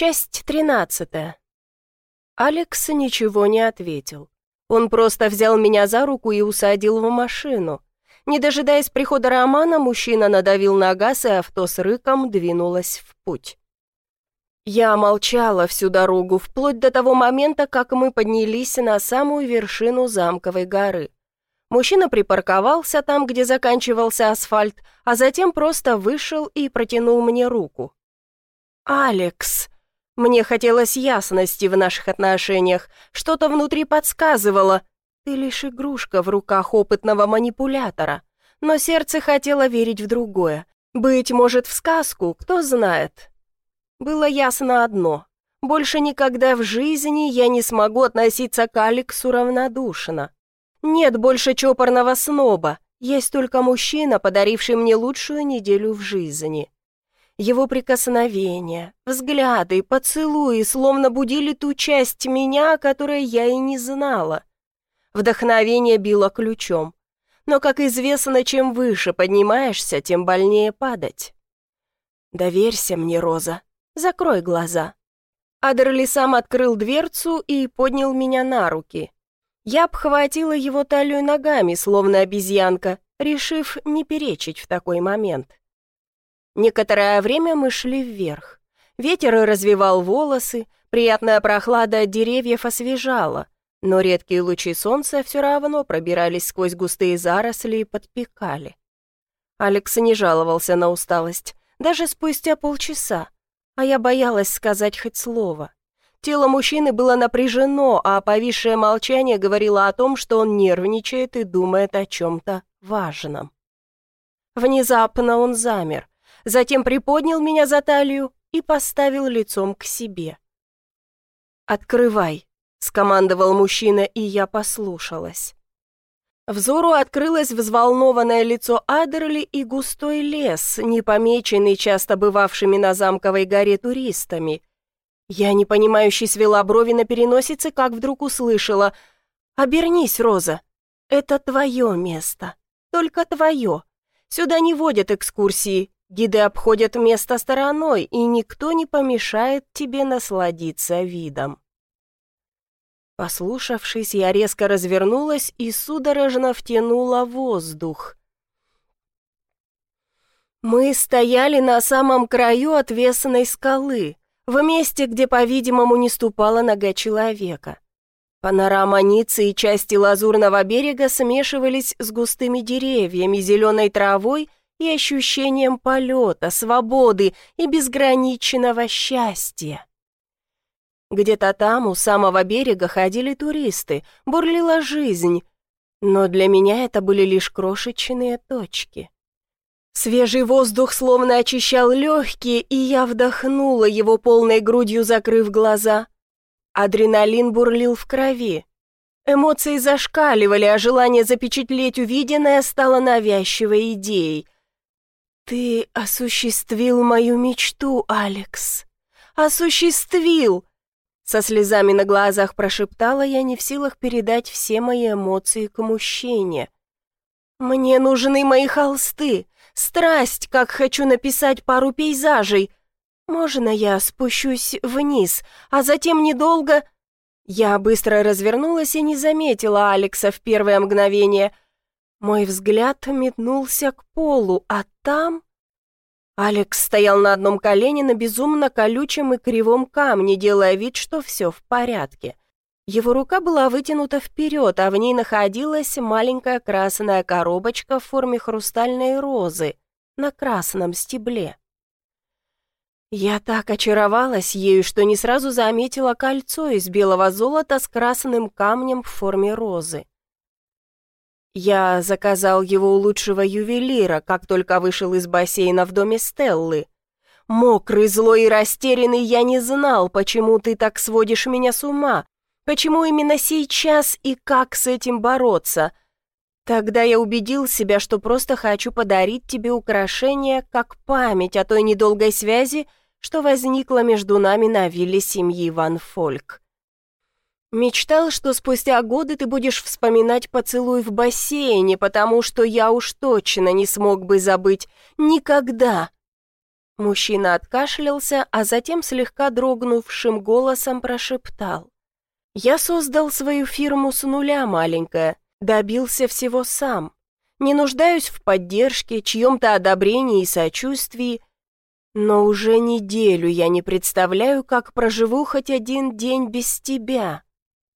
Часть тринадцатая. Алекс ничего не ответил. Он просто взял меня за руку и усадил в машину. Не дожидаясь прихода Романа, мужчина надавил на газ, и авто с рыком двинулось в путь. Я молчала всю дорогу, вплоть до того момента, как мы поднялись на самую вершину замковой горы. Мужчина припарковался там, где заканчивался асфальт, а затем просто вышел и протянул мне руку. «Алекс!» Мне хотелось ясности в наших отношениях. Что-то внутри подсказывало. Ты лишь игрушка в руках опытного манипулятора. Но сердце хотело верить в другое. Быть может, в сказку, кто знает. Было ясно одно. Больше никогда в жизни я не смогу относиться к Алексу равнодушно. Нет больше чопорного сноба. Есть только мужчина, подаривший мне лучшую неделю в жизни. Его прикосновения, взгляды, поцелуи словно будили ту часть меня, которой я и не знала. Вдохновение било ключом. Но, как известно, чем выше поднимаешься, тем больнее падать. «Доверься мне, Роза. Закрой глаза». Адерли сам открыл дверцу и поднял меня на руки. Я обхватила его талию ногами, словно обезьянка, решив не перечить в такой момент. Некоторое время мы шли вверх. Ветер развивал волосы, приятная прохлада от деревьев освежала, но редкие лучи солнца все равно пробирались сквозь густые заросли и подпекали. Алекс не жаловался на усталость, даже спустя полчаса, а я боялась сказать хоть слово. Тело мужчины было напряжено, а повисшее молчание говорило о том, что он нервничает и думает о чем-то важном. Внезапно он замер, затем приподнял меня за талию и поставил лицом к себе. «Открывай», — скомандовал мужчина, и я послушалась. Взору открылось взволнованное лицо Адерли и густой лес, не помеченный часто бывавшими на замковой горе туристами. Я, непонимающе свела брови на переносице, как вдруг услышала «Обернись, Роза, это твое место, только твое. Сюда не водят экскурсии, Гиды обходят место стороной, и никто не помешает тебе насладиться видом. Послушавшись, я резко развернулась и судорожно втянула воздух. Мы стояли на самом краю отвесной скалы, в месте, где, по-видимому, не ступала нога человека. Панорама Ницы и части лазурного берега смешивались с густыми деревьями, зеленой травой и ощущением полета, свободы и безграничного счастья. Где-то там, у самого берега, ходили туристы, бурлила жизнь, но для меня это были лишь крошечные точки. Свежий воздух словно очищал легкие, и я вдохнула его полной грудью, закрыв глаза. Адреналин бурлил в крови. Эмоции зашкаливали, а желание запечатлеть увиденное стало навязчивой идеей — «Ты осуществил мою мечту, Алекс! Осуществил!» Со слезами на глазах прошептала я, не в силах передать все мои эмоции к мужчине. «Мне нужны мои холсты! Страсть, как хочу написать пару пейзажей! Можно я спущусь вниз, а затем недолго...» Я быстро развернулась и не заметила Алекса в первое мгновение — мой взгляд метнулся к полу, а там... Алекс стоял на одном колене на безумно колючем и кривом камне, делая вид, что все в порядке. Его рука была вытянута вперед, а в ней находилась маленькая красная коробочка в форме хрустальной розы на красном стебле. Я так очаровалась ею, что не сразу заметила кольцо из белого золота с красным камнем в форме розы. Я заказал его у лучшего ювелира, как только вышел из бассейна в доме Стеллы. Мокрый, злой и растерянный, я не знал, почему ты так сводишь меня с ума, почему именно сейчас и как с этим бороться. Тогда я убедил себя, что просто хочу подарить тебе украшение как память о той недолгой связи, что возникла между нами на вилле семьи Ван Фольк. Мечтал, что спустя годы ты будешь вспоминать поцелуй в бассейне, потому что я уж точно не смог бы забыть. Никогда. Мужчина откашлялся, а затем слегка дрогнувшим голосом прошептал. «Я создал свою фирму с нуля, маленькая, добился всего сам. Не нуждаюсь в поддержке, чьем-то одобрении и сочувствии, но уже неделю я не представляю, как проживу хоть один день без тебя.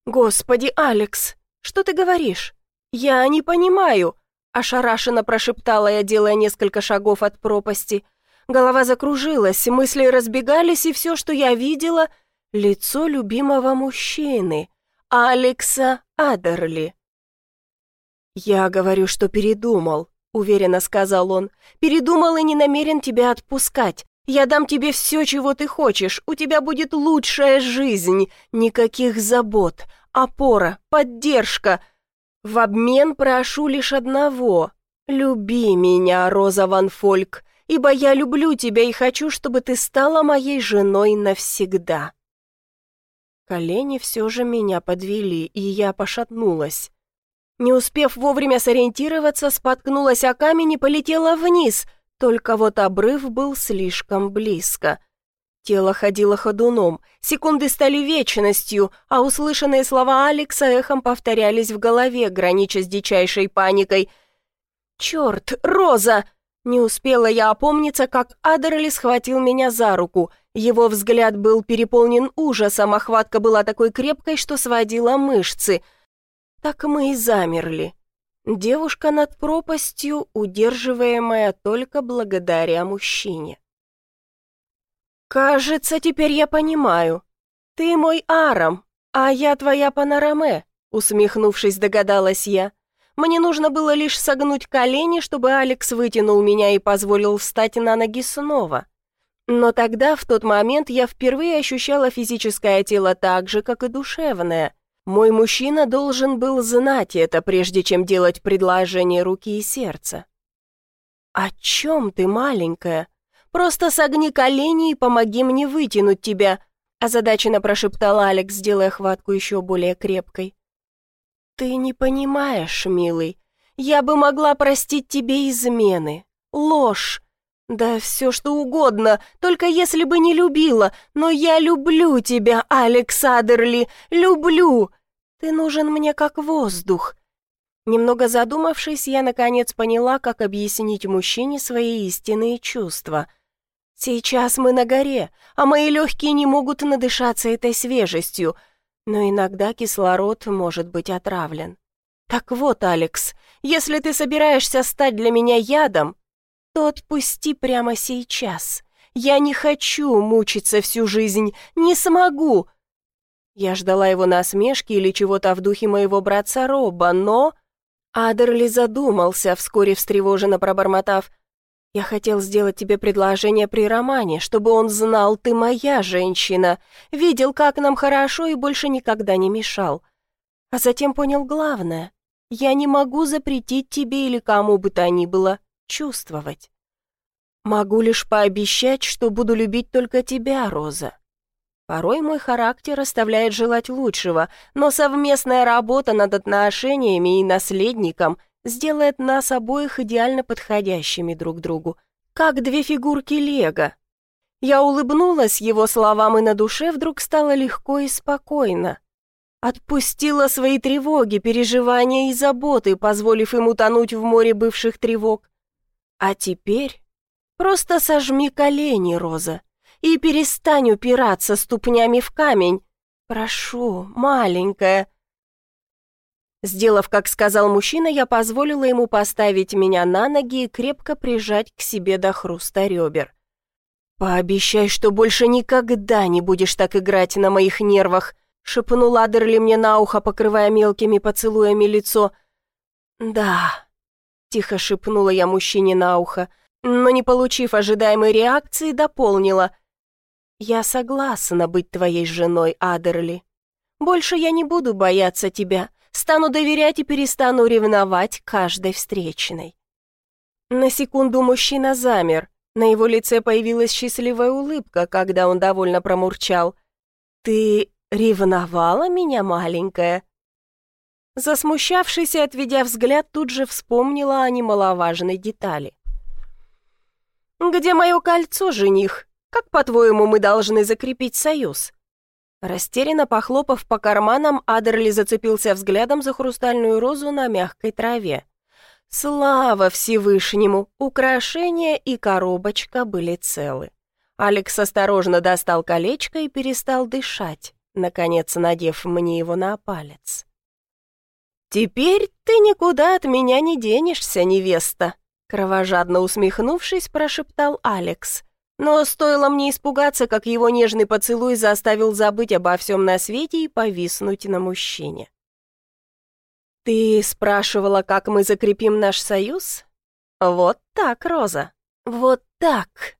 Господи, Алекс, что ты говоришь? Я не понимаю!» Ошарашенно прошептала я, делая несколько шагов от пропасти. Голова закружилась, мысли разбегались, и все, что я видела — лицо любимого мужчины, Алекса Адерли. «Я говорю, что передумал», — уверенно сказал он. «Передумал и не намерен тебя отпускать. Я дам тебе все, чего ты хочешь. У тебя будет лучшая жизнь. Никаких забот, опора, поддержка. В обмен прошу лишь одного. Люби меня, Роза Ван Фольк ибо я люблю тебя и хочу, чтобы ты стала моей женой навсегда». Колени все же меня подвели, и я пошатнулась. Не успев вовремя сориентироваться, споткнулась о камень и полетела вниз, только вот обрыв был слишком близко. Тело ходило ходуном, секунды стали вечностью, а услышанные слова Алекса эхом повторялись в голове, гранича с дичайшей паникой. «Черт, Роза!» Не успела я опомниться, как Адерли схватил меня за руку. Его взгляд был переполнен ужасом, охватка была такой крепкой, что сводила мышцы. Так мы и замерли. Девушка над пропастью, удерживаемая только благодаря мужчине. «Кажется, теперь я понимаю. Ты мой Арам, а я твоя Панораме», усмехнувшись, догадалась я. Мне нужно было лишь согнуть колени, чтобы Алекс вытянул меня и позволил встать на ноги снова. Но тогда, в тот момент, я впервые ощущала физическое тело так же, как и душевное. Мой мужчина должен был знать это, прежде чем делать предложение руки и сердца. «О чем ты, маленькая? Просто согни колени и помоги мне вытянуть тебя», озадаченно прошептал Алекс, делая хватку еще более крепкой. «Ты не понимаешь, милый. Я бы могла простить тебе измены, ложь, да все что угодно, только если бы не любила. Но я люблю тебя, Алекс Адерли, люблю. Ты нужен мне как воздух». Немного задумавшись, я наконец поняла, как объяснить мужчине свои истинные чувства. «Сейчас мы на горе, а мои легкие не могут надышаться этой свежестью» но иногда кислород может быть отравлен. Так вот, Алекс, если ты собираешься стать для меня ядом, то отпусти прямо сейчас. Я не хочу мучиться всю жизнь, не смогу. Я ждала его насмешки или чего-то в духе моего братца Роба, но... Адерли задумался, вскоре встревоженно пробормотав — я хотел сделать тебе предложение при романе, чтобы он знал, ты моя женщина, видел, как нам хорошо и больше никогда не мешал. А затем понял главное. Я не могу запретить тебе или кому бы то ни было чувствовать. Могу лишь пообещать, что буду любить только тебя, Роза. Порой мой характер оставляет желать лучшего, но совместная работа над отношениями и наследником — сделает нас обоих идеально подходящими друг другу, как две фигурки лего. Я улыбнулась его словам, и на душе вдруг стало легко и спокойно. Отпустила свои тревоги, переживания и заботы, позволив ему тонуть в море бывших тревог. А теперь просто сожми колени, Роза, и перестань упираться ступнями в камень. Прошу, маленькая, Сделав, как сказал мужчина, я позволила ему поставить меня на ноги и крепко прижать к себе до хруста ребер. «Пообещай, что больше никогда не будешь так играть на моих нервах», шепнул Адерли мне на ухо, покрывая мелкими поцелуями лицо. «Да», — тихо шепнула я мужчине на ухо, но, не получив ожидаемой реакции, дополнила. «Я согласна быть твоей женой, Адерли. Больше я не буду бояться тебя, стану доверять и перестану ревновать каждой встречной. На секунду мужчина замер, на его лице появилась счастливая улыбка, когда он довольно промурчал. «Ты ревновала меня, маленькая?» Засмущавшись и отведя взгляд, тут же вспомнила о немаловажной детали. Где мое кольцо, жених? Как, по-твоему, мы должны закрепить союз?» Растерянно похлопав по карманам, Адерли зацепился взглядом за хрустальную розу на мягкой траве. Слава Всевышнему! Украшения и коробочка были целы. Алекс осторожно достал колечко и перестал дышать, наконец надев мне его на палец. «Теперь ты никуда от меня не денешься, невеста», кровожадно усмехнувшись, прошептал Алекс. Но стоило мне испугаться, как его нежный поцелуй заставил забыть обо всем на свете и повиснуть на мужчине. «Ты спрашивала, как мы закрепим наш союз? Вот так, Роза, вот так!»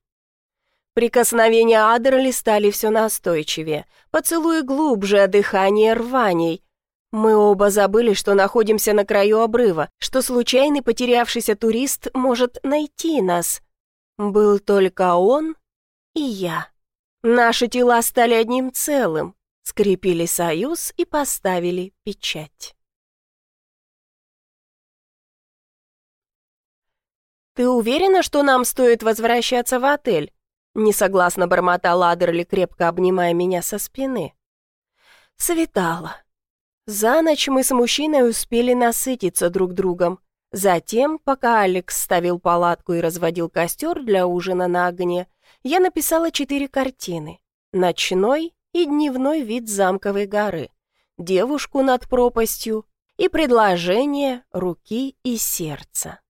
Прикосновения Адерли стали все настойчивее, поцелуи глубже, дыхание рваней. Мы оба забыли, что находимся на краю обрыва, что случайный потерявшийся турист может найти нас. Был только он и я. Наши тела стали одним целым, скрепили союз и поставили печать. «Ты уверена, что нам стоит возвращаться в отель?» Несогласно бормотала Адерли, крепко обнимая меня со спины. Светало. За ночь мы с мужчиной успели насытиться друг другом. Затем, пока Алекс ставил палатку и разводил костер для ужина на огне, я написала четыре картины. Ночной и дневной вид замковой горы, девушку над пропастью и предложение руки и сердца.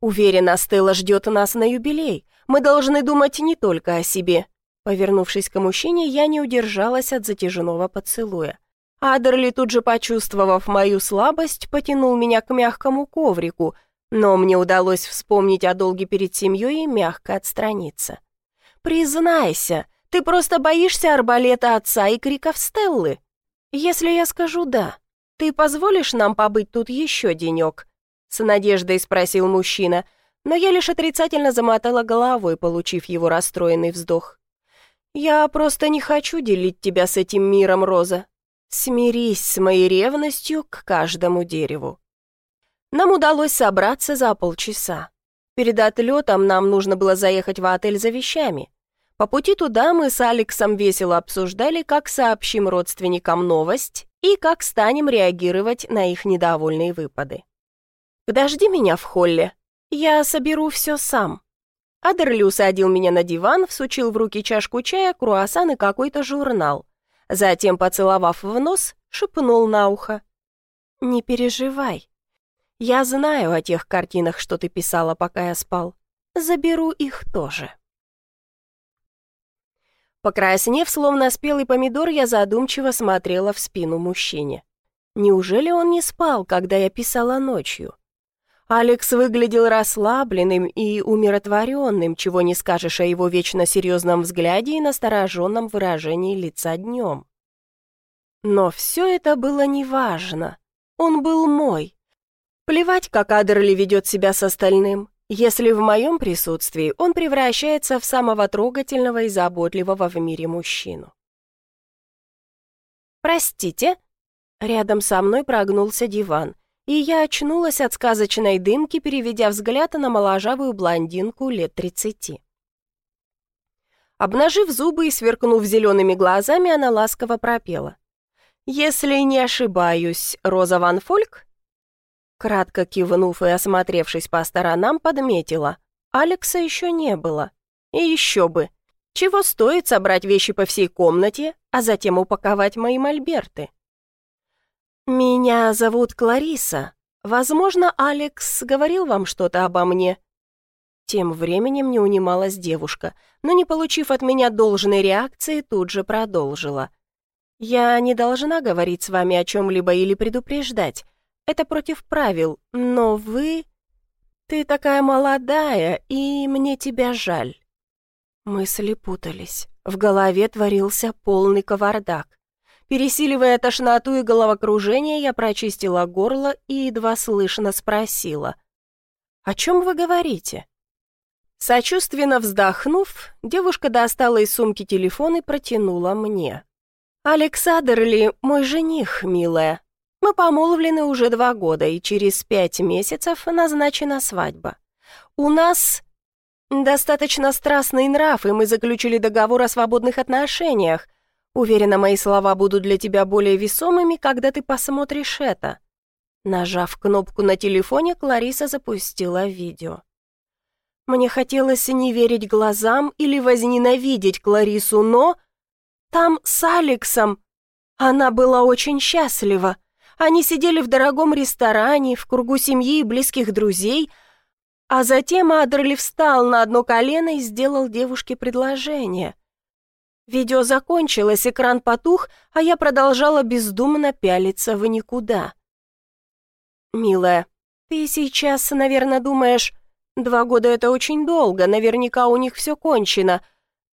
Уверена, Стелла ждет нас на юбилей. Мы должны думать не только о себе. Повернувшись к мужчине, я не удержалась от затяжного поцелуя. Адерли, тут же почувствовав мою слабость, потянул меня к мягкому коврику, но мне удалось вспомнить о долге перед семьей и мягко отстраниться. «Признайся, ты просто боишься арбалета отца и криков Стеллы? Если я скажу «да», ты позволишь нам побыть тут еще денек?» С надеждой спросил мужчина, но я лишь отрицательно замотала головой, получив его расстроенный вздох. «Я просто не хочу делить тебя с этим миром, Роза. Смирись с моей ревностью к каждому дереву». Нам удалось собраться за полчаса. Перед отлетом нам нужно было заехать в отель за вещами. По пути туда мы с Алексом весело обсуждали, как сообщим родственникам новость и как станем реагировать на их недовольные выпады. «Подожди меня в холле. Я соберу все сам». Адерли усадил меня на диван, всучил в руки чашку чая, круассан и какой-то журнал. Затем, поцеловав в нос, шепнул на ухо. «Не переживай. Я знаю о тех картинах, что ты писала, пока я спал. Заберу их тоже». Покраснев, словно спелый помидор, я задумчиво смотрела в спину мужчине. Неужели он не спал, когда я писала ночью? Алекс выглядел расслабленным и умиротворенным, чего не скажешь о его вечно серьезном взгляде и настороженном выражении лица днем. Но все это было неважно. Он был мой. Плевать, как Адерли ведет себя с остальным. Если в моем присутствии он превращается в самого трогательного и заботливого в мире мужчину. «Простите?» Рядом со мной прогнулся диван и я очнулась от сказочной дымки, переведя взгляд на моложавую блондинку лет тридцати. Обнажив зубы и сверкнув зелеными глазами, она ласково пропела. «Если не ошибаюсь, Роза Ван Фольк?» Кратко кивнув и осмотревшись по сторонам, подметила. Алекса еще не было. И еще бы. Чего стоит собрать вещи по всей комнате, а затем упаковать мои мольберты? «Меня зовут Клариса. Возможно, Алекс говорил вам что-то обо мне?» Тем временем не унималась девушка, но, не получив от меня должной реакции, тут же продолжила. «Я не должна говорить с вами о чем-либо или предупреждать. Это против правил, но вы... Ты такая молодая, и мне тебя жаль». Мысли путались. В голове творился полный кавардак. Пересиливая тошноту и головокружение, я прочистила горло и едва слышно спросила. «О чем вы говорите?» Сочувственно вздохнув, девушка достала из сумки телефон и протянула мне. «Александр ли мой жених, милая? Мы помолвлены уже два года, и через пять месяцев назначена свадьба. У нас...» Достаточно страстный нрав, и мы заключили договор о свободных отношениях. Уверена, мои слова будут для тебя более весомыми, когда ты посмотришь это». Нажав кнопку на телефоне, Клариса запустила видео. Мне хотелось не верить глазам или возненавидеть Кларису, но... Там с Алексом. Она была очень счастлива. Они сидели в дорогом ресторане, в кругу семьи и близких друзей, а затем Адерли встал на одно колено и сделал девушке предложение. Видео закончилось, экран потух, а я продолжала бездумно пялиться в никуда. «Милая, ты сейчас, наверное, думаешь, два года — это очень долго, наверняка у них все кончено.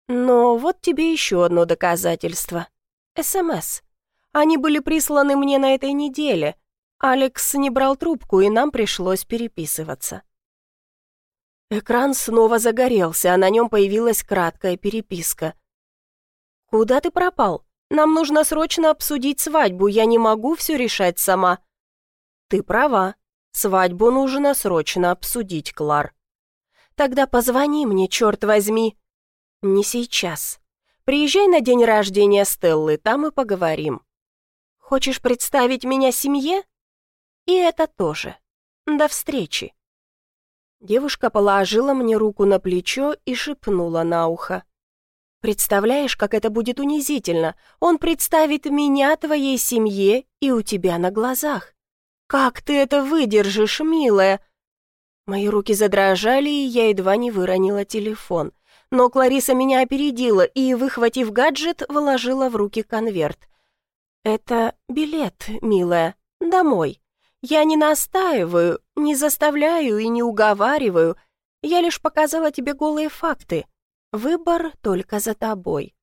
Но вот тебе еще одно доказательство. СМС. Они были присланы мне на этой неделе. Алекс не брал трубку, и нам пришлось переписываться». Экран снова загорелся, а на нем появилась краткая переписка. «Куда ты пропал? Нам нужно срочно обсудить свадьбу, я не могу все решать сама». «Ты права. Свадьбу нужно срочно обсудить, Клар». «Тогда позвони мне, черт возьми». «Не сейчас. Приезжай на день рождения Стеллы, там и поговорим». «Хочешь представить меня семье?» «И это тоже. До встречи». Девушка положила мне руку на плечо и шепнула на ухо. «Представляешь, как это будет унизительно? Он представит меня твоей семье и у тебя на глазах. Как ты это выдержишь, милая?» Мои руки задрожали, и я едва не выронила телефон. Но Клариса меня опередила и, выхватив гаджет, вложила в руки конверт. «Это билет, милая, домой. Я не настаиваю, не заставляю и не уговариваю. Я лишь показала тебе голые факты. Выбор только за тобой».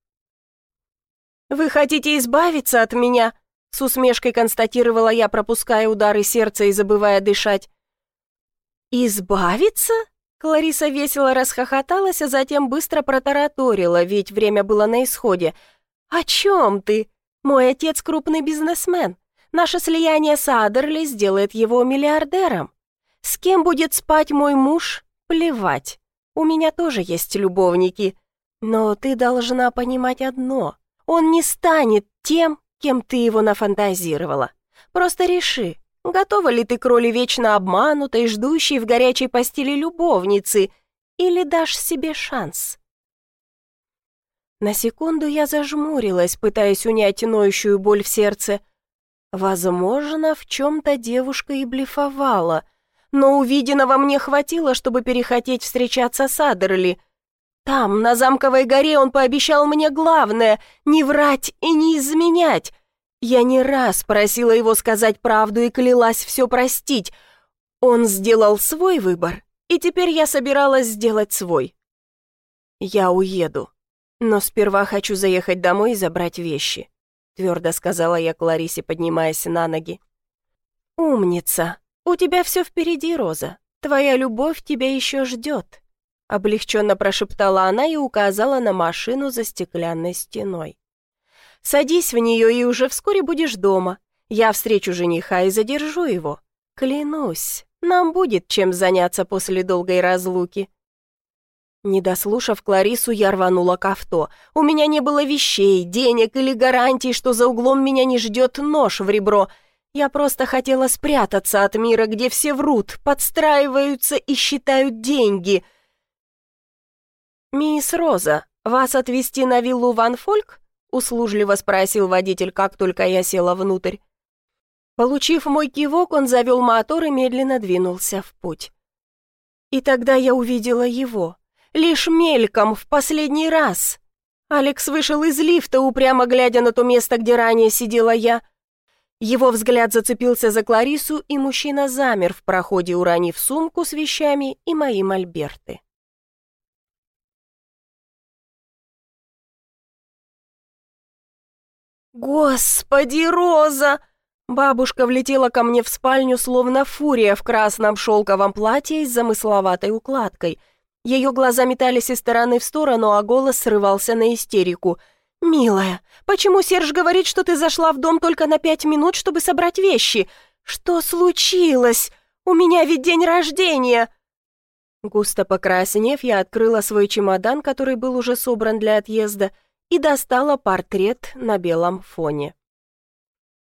«Вы хотите избавиться от меня?» С усмешкой констатировала я, пропуская удары сердца и забывая дышать. «Избавиться?» Клариса весело расхохоталась, а затем быстро протараторила, ведь время было на исходе. «О чем ты? Мой отец крупный бизнесмен. Наше слияние с Адерли сделает его миллиардером. С кем будет спать мой муж? Плевать. У меня тоже есть любовники. Но ты должна понимать одно. Он не станет тем, кем ты его нафантазировала. Просто реши, готова ли ты к роли вечно обманутой, ждущей в горячей постели любовницы, или дашь себе шанс?» На секунду я зажмурилась, пытаясь унять ноющую боль в сердце, Возможно, в чем-то девушка и блефовала, но увиденного мне хватило, чтобы перехотеть встречаться с Адерли. Там, на замковой горе, он пообещал мне главное — не врать и не изменять. Я не раз просила его сказать правду и клялась все простить. Он сделал свой выбор, и теперь я собиралась сделать свой. Я уеду, но сперва хочу заехать домой и забрать вещи твердо сказала я Кларисе, поднимаясь на ноги. «Умница! У тебя все впереди, Роза. Твоя любовь тебя еще ждет», — облегченно прошептала она и указала на машину за стеклянной стеной. «Садись в нее, и уже вскоре будешь дома. Я встречу жениха и задержу его. Клянусь, нам будет чем заняться после долгой разлуки». Не дослушав Кларису, я рванула к авто. У меня не было вещей, денег или гарантий, что за углом меня не ждет нож в ребро. Я просто хотела спрятаться от мира, где все врут, подстраиваются и считают деньги. «Мисс Роза, вас отвезти на виллу Ван Фольк?» — услужливо спросил водитель, как только я села внутрь. Получив мой кивок, он завел мотор и медленно двинулся в путь. И тогда я увидела его — Лишь мельком, в последний раз. Алекс вышел из лифта, упрямо глядя на то место, где ранее сидела я. Его взгляд зацепился за Кларису, и мужчина замер в проходе, уронив сумку с вещами и мои мольберты. «Господи, Роза!» Бабушка влетела ко мне в спальню, словно фурия в красном шелковом платье с замысловатой укладкой — ее глаза метались из стороны в сторону, а голос срывался на истерику. «Милая, почему Серж говорит, что ты зашла в дом только на пять минут, чтобы собрать вещи? Что случилось? У меня ведь день рождения!» Густо покраснев, я открыла свой чемодан, который был уже собран для отъезда, и достала портрет на белом фоне.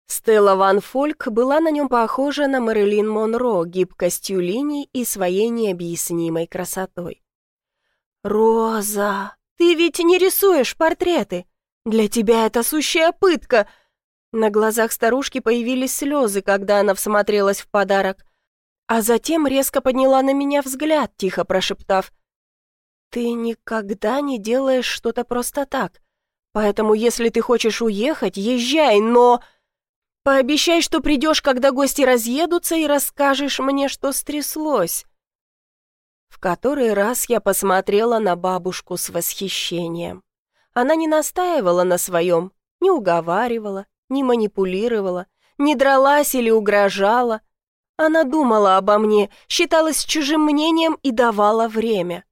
Стелла Ван Фольк была на нем похожа на Мэрилин Монро гибкостью линий и своей необъяснимой красотой. «Роза, ты ведь не рисуешь портреты! Для тебя это сущая пытка!» На глазах старушки появились слезы, когда она всмотрелась в подарок, а затем резко подняла на меня взгляд, тихо прошептав, «Ты никогда не делаешь что-то просто так, поэтому если ты хочешь уехать, езжай, но...» Пообещай, что придешь, когда гости разъедутся, и расскажешь мне, что стряслось». В который раз я посмотрела на бабушку с восхищением. Она не настаивала на своем, не уговаривала, не манипулировала, не дралась или угрожала. Она думала обо мне, считалась чужим мнением и давала время.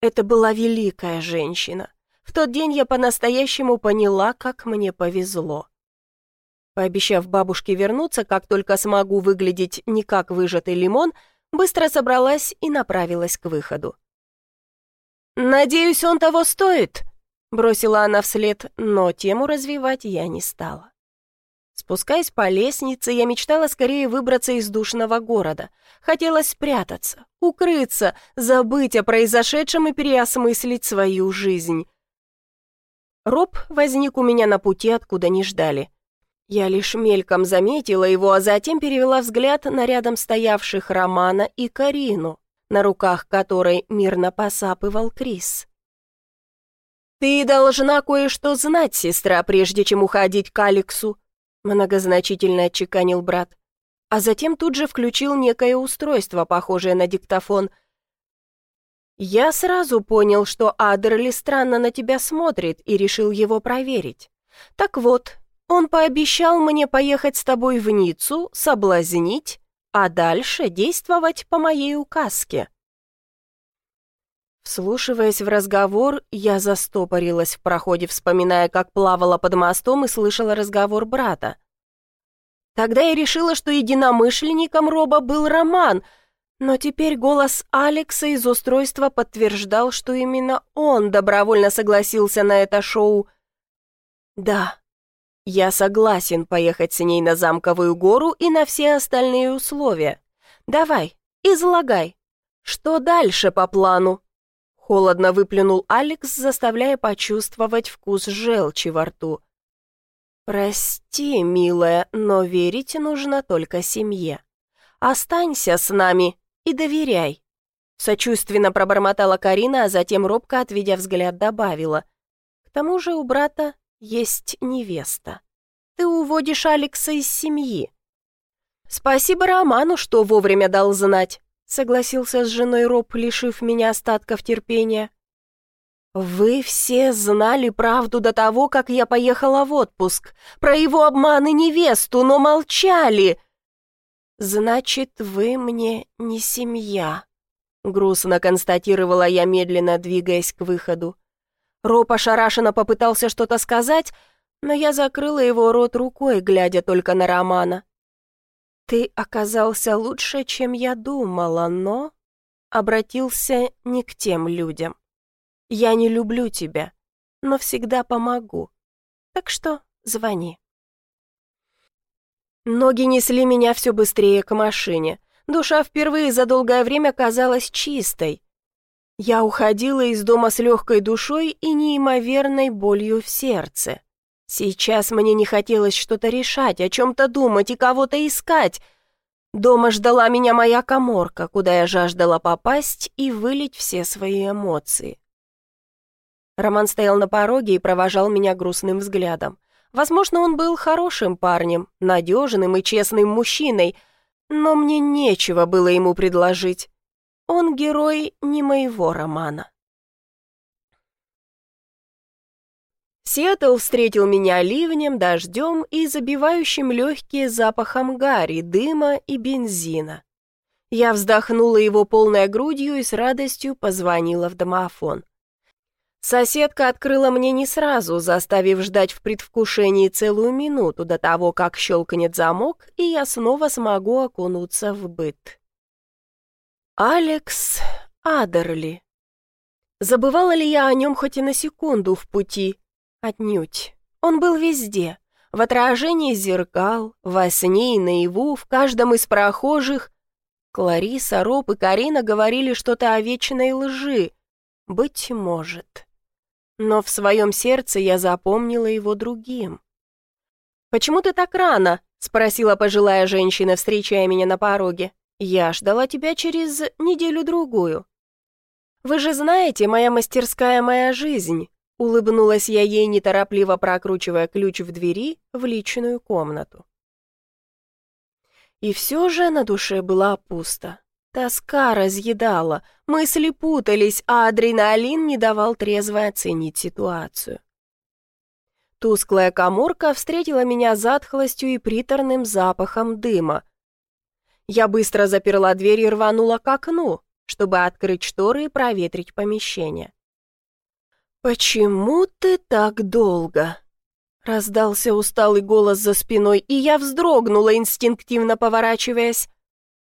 Это была великая женщина. В тот день я по-настоящему поняла, как мне повезло. Пообещав бабушке вернуться, как только смогу выглядеть не как выжатый лимон, быстро собралась и направилась к выходу. «Надеюсь, он того стоит», — бросила она вслед, но тему развивать я не стала. Спускаясь по лестнице, я мечтала скорее выбраться из душного города. Хотелось спрятаться, укрыться, забыть о произошедшем и переосмыслить свою жизнь. Роб возник у меня на пути, откуда не ждали. Я лишь мельком заметила его, а затем перевела взгляд на рядом стоявших Романа и Карину, на руках которой мирно посапывал Крис. «Ты должна кое-что знать, сестра, прежде чем уходить к Алексу», многозначительно отчеканил брат, а затем тут же включил некое устройство, похожее на диктофон. «Я сразу понял, что Адерли странно на тебя смотрит и решил его проверить. Так вот, он пообещал мне поехать с тобой в Ниццу, соблазнить, а дальше действовать по моей указке». Вслушиваясь в разговор, я застопорилась в проходе, вспоминая, как плавала под мостом и слышала разговор брата. Тогда я решила, что единомышленником Роба был Роман, но теперь голос Алекса из устройства подтверждал, что именно он добровольно согласился на это шоу. Да, я согласен поехать с ней на Замковую гору и на все остальные условия. Давай, излагай. Что дальше по плану?» Холодно выплюнул Алекс, заставляя почувствовать вкус желчи во рту. «Прости, милая, но верить нужно только семье. Останься с нами и доверяй». Сочувственно пробормотала Карина, а затем робко, отведя взгляд, добавила. «К тому же у брата есть невеста. Ты уводишь Алекса из семьи». «Спасибо Роману, что вовремя дал знать», — согласился с женой Роб, лишив меня остатков терпения. «Вы все знали правду до того, как я поехала в отпуск, про его обман и невесту, но молчали!» «Значит, вы мне не семья», — грустно констатировала я, медленно двигаясь к выходу. Роб ошарашенно попытался что-то сказать, но я закрыла его рот рукой, глядя только на Романа. «Ты оказался лучше, чем я думала, но...» Обратился не к тем людям. «Я не люблю тебя, но всегда помогу. Так что звони». Ноги несли меня все быстрее к машине. Душа впервые за долгое время казалась чистой. Я уходила из дома с легкой душой и неимоверной болью в сердце. Сейчас мне не хотелось что-то решать, о чем-то думать и кого-то искать. Дома ждала меня моя коморка, куда я жаждала попасть и вылить все свои эмоции. Роман стоял на пороге и провожал меня грустным взглядом. Возможно, он был хорошим парнем, надежным и честным мужчиной, но мне нечего было ему предложить. Он герой не моего романа. Сиэтл встретил меня ливнем, дождем и забивающим легкие запахом гари, дыма и бензина. Я вздохнула его полной грудью и с радостью позвонила в домофон. Соседка открыла мне не сразу, заставив ждать в предвкушении целую минуту до того, как щелкнет замок, и я снова смогу окунуться в быт. Алекс Адерли. Забывала ли я о нем хоть и на секунду в пути? Отнюдь. Он был везде. В отражении зеркал, во сне и наяву, в каждом из прохожих. Клариса, Роб и Карина говорили что-то о вечной лжи. Быть может. Но в своем сердце я запомнила его другим. «Почему ты так рано?» — спросила пожилая женщина, встречая меня на пороге. «Я ждала тебя через неделю-другую». «Вы же знаете, моя мастерская — моя жизнь», — улыбнулась я ей, неторопливо прокручивая ключ в двери в личную комнату. И все же на душе была пусто. Тоска разъедала, мысли путались, а адреналин не давал трезво оценить ситуацию. Тусклая коморка встретила меня затхлостью и приторным запахом дыма. Я быстро заперла дверь и рванула к окну, чтобы открыть шторы и проветрить помещение. «Почему ты так долго?» Раздался усталый голос за спиной, и я вздрогнула, инстинктивно поворачиваясь.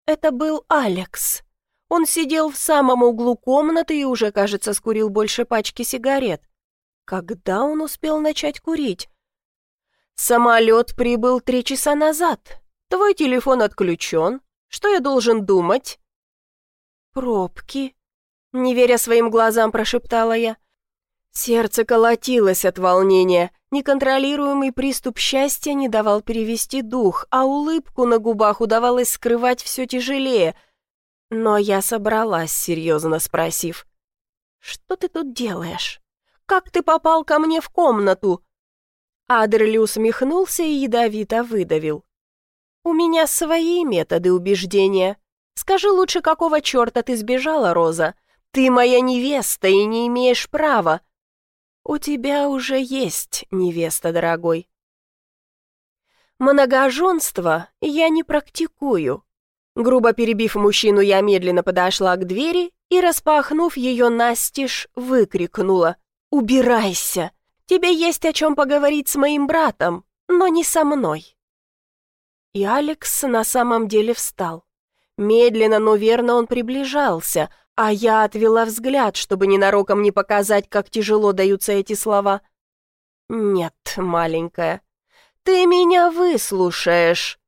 Это был Алекс. Он сидел в самом углу комнаты и уже, кажется, скурил больше пачки сигарет. Когда он успел начать курить? Самолет прибыл три часа назад. Твой телефон отключен. Что я должен думать? Пробки. Не веря своим глазам, прошептала я. Сердце колотилось от волнения. Неконтролируемый приступ счастья не давал перевести дух, а улыбку на губах удавалось скрывать все тяжелее. Но я собралась, серьезно спросив. «Что ты тут делаешь?» Как ты попал ко мне в комнату?» Адерли усмехнулся и ядовито выдавил. «У меня свои методы убеждения. Скажи лучше, какого черта ты сбежала, Роза? Ты моя невеста и не имеешь права». «У тебя уже есть невеста, дорогой». «Многоженство я не практикую». Грубо перебив мужчину, я медленно подошла к двери и, распахнув ее настежь, выкрикнула. «Убирайся! Тебе есть о чем поговорить с моим братом, но не со мной». И Алекс на самом деле встал. Медленно, но верно он приближался, а я отвела взгляд, чтобы ненароком не показать, как тяжело даются эти слова. «Нет, маленькая, ты меня выслушаешь».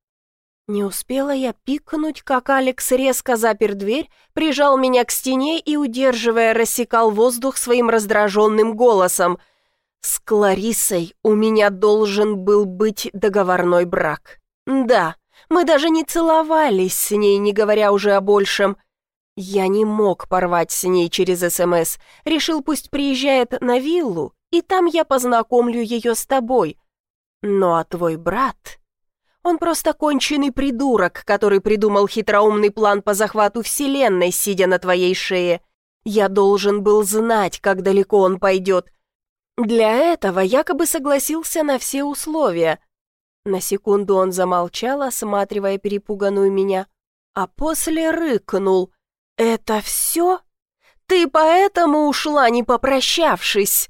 Не успела я пикнуть, как Алекс резко запер дверь, прижал меня к стене и, удерживая, рассекал воздух своим раздраженным голосом. «С Кларисой у меня должен был быть договорной брак. Да, мы даже не целовались с ней, не говоря уже о большем. Я не мог порвать с ней через СМС. Решил, пусть приезжает на виллу, и там я познакомлю ее с тобой. Ну а твой брат...» Он просто конченый придурок, который придумал хитроумный план по захвату Вселенной, сидя на твоей шее. Я должен был знать, как далеко он пойдет. Для этого якобы согласился на все условия. На секунду он замолчал, осматривая перепуганную меня, а после рыкнул. «Это все? Ты поэтому ушла, не попрощавшись?»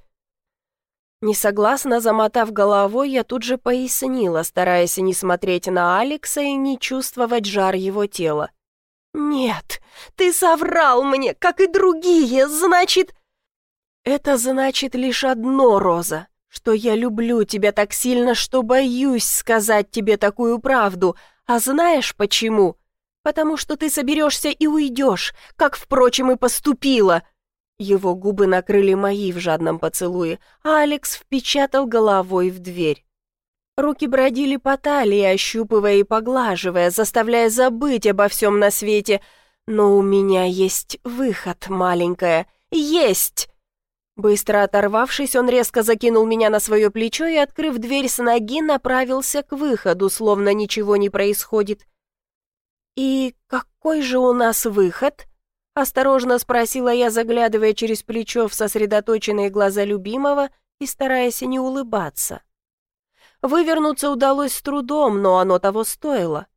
Несогласно замотав головой, я тут же пояснила, стараясь не смотреть на Алекса и не чувствовать жар его тела. «Нет, ты соврал мне, как и другие, значит...» «Это значит лишь одно, Роза, что я люблю тебя так сильно, что боюсь сказать тебе такую правду. А знаешь почему? Потому что ты соберешься и уйдешь, как, впрочем, и поступила». Его губы накрыли мои в жадном поцелуе, а Алекс впечатал головой в дверь. Руки бродили по талии, ощупывая и поглаживая, заставляя забыть обо всем на свете. Но у меня есть выход, маленькая. Есть! Быстро оторвавшись, он резко закинул меня на свое плечо и, открыв дверь с ноги, направился к выходу, словно ничего не происходит. «И какой же у нас выход?» Осторожно спросила я, заглядывая через плечо в сосредоточенные глаза любимого и стараясь не улыбаться. Вывернуться удалось с трудом, но оно того стоило.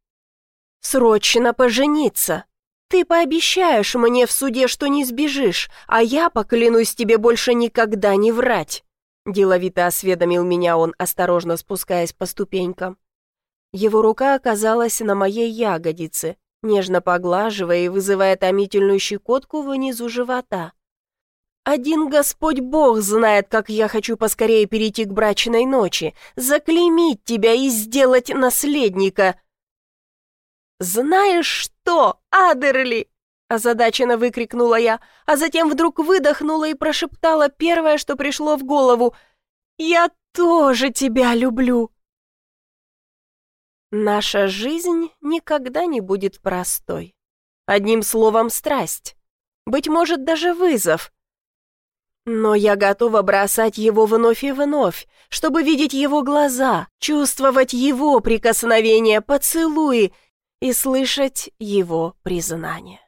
«Срочно пожениться! Ты пообещаешь мне в суде, что не сбежишь, а я поклянусь тебе больше никогда не врать!» Деловито осведомил меня он, осторожно спускаясь по ступенькам. Его рука оказалась на моей ягодице, нежно поглаживая и вызывая томительную щекотку внизу живота. «Один Господь Бог знает, как я хочу поскорее перейти к брачной ночи, заклеймить тебя и сделать наследника!» «Знаешь что, Адерли?» озадаченно выкрикнула я, а затем вдруг выдохнула и прошептала первое, что пришло в голову. «Я тоже тебя люблю!» Наша жизнь никогда не будет простой. Одним словом, страсть. Быть может, даже вызов. Но я готова бросать его вновь и вновь, чтобы видеть его глаза, чувствовать его прикосновения, поцелуи и слышать его признание.